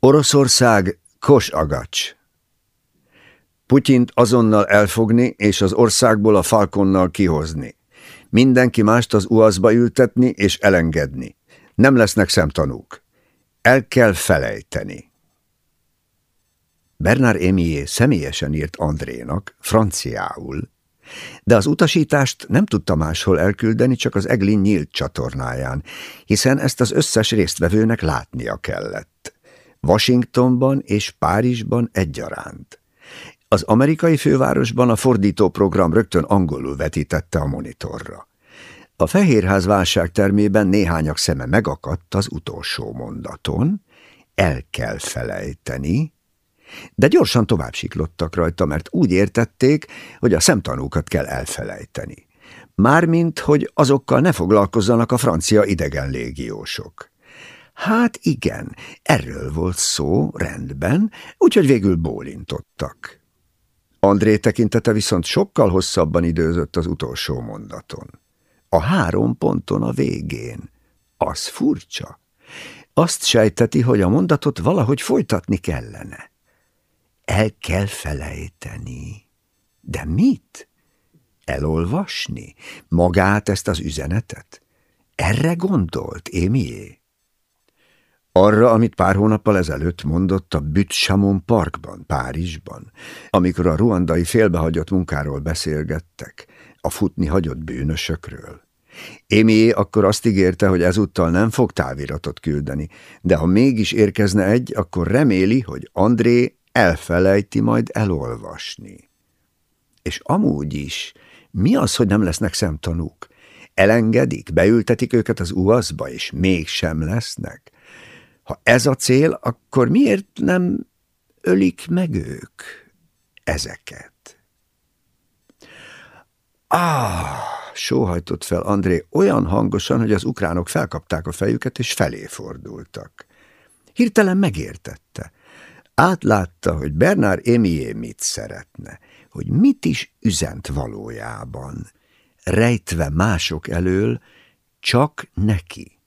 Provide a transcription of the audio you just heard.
Oroszország Kosagacs. Putyint azonnal elfogni és az országból a falkonnal kihozni. Mindenki mást az uaszba ültetni és elengedni. Nem lesznek szemtanúk. El kell felejteni. Bernard Émié személyesen írt Andrénak, franciául, de az utasítást nem tudta máshol elküldeni, csak az Eglin nyílt csatornáján, hiszen ezt az összes résztvevőnek látnia kellett. Washingtonban és Párizsban egyaránt. Az amerikai fővárosban a fordítóprogram rögtön angolul vetítette a monitorra. A Fehérház válságtermében néhányak szeme megakadt az utolsó mondaton, el kell felejteni, de gyorsan tovább siklottak rajta, mert úgy értették, hogy a szemtanúkat kell elfelejteni. Mármint, hogy azokkal ne foglalkozzanak a francia idegen légiósok. Hát igen, erről volt szó, rendben, úgyhogy végül bólintottak. André tekintete viszont sokkal hosszabban időzött az utolsó mondaton. A három ponton a végén. Az furcsa. Azt sejteti, hogy a mondatot valahogy folytatni kellene. El kell felejteni. De mit? Elolvasni? Magát ezt az üzenetet? Erre gondolt, Émié? Arra, amit pár hónappal ezelőtt mondott a Bütchamon Parkban, Párizsban, amikor a ruandai félbehagyott munkáról beszélgettek, a futni hagyott bűnösökről. Émié akkor azt ígérte, hogy ezúttal nem fog táviratot küldeni, de ha mégis érkezne egy, akkor reméli, hogy André elfelejti majd elolvasni. És amúgy is, mi az, hogy nem lesznek szemtanúk? Elengedik, beültetik őket az uaszba, és mégsem lesznek? Ha ez a cél, akkor miért nem ölik meg ők ezeket? Ah, sóhajtott fel André olyan hangosan, hogy az ukránok felkapták a fejüket, és felé fordultak. Hirtelen megértette. Átlátta, hogy Bernard Emié mit szeretne, hogy mit is üzent valójában, rejtve mások elől, csak neki.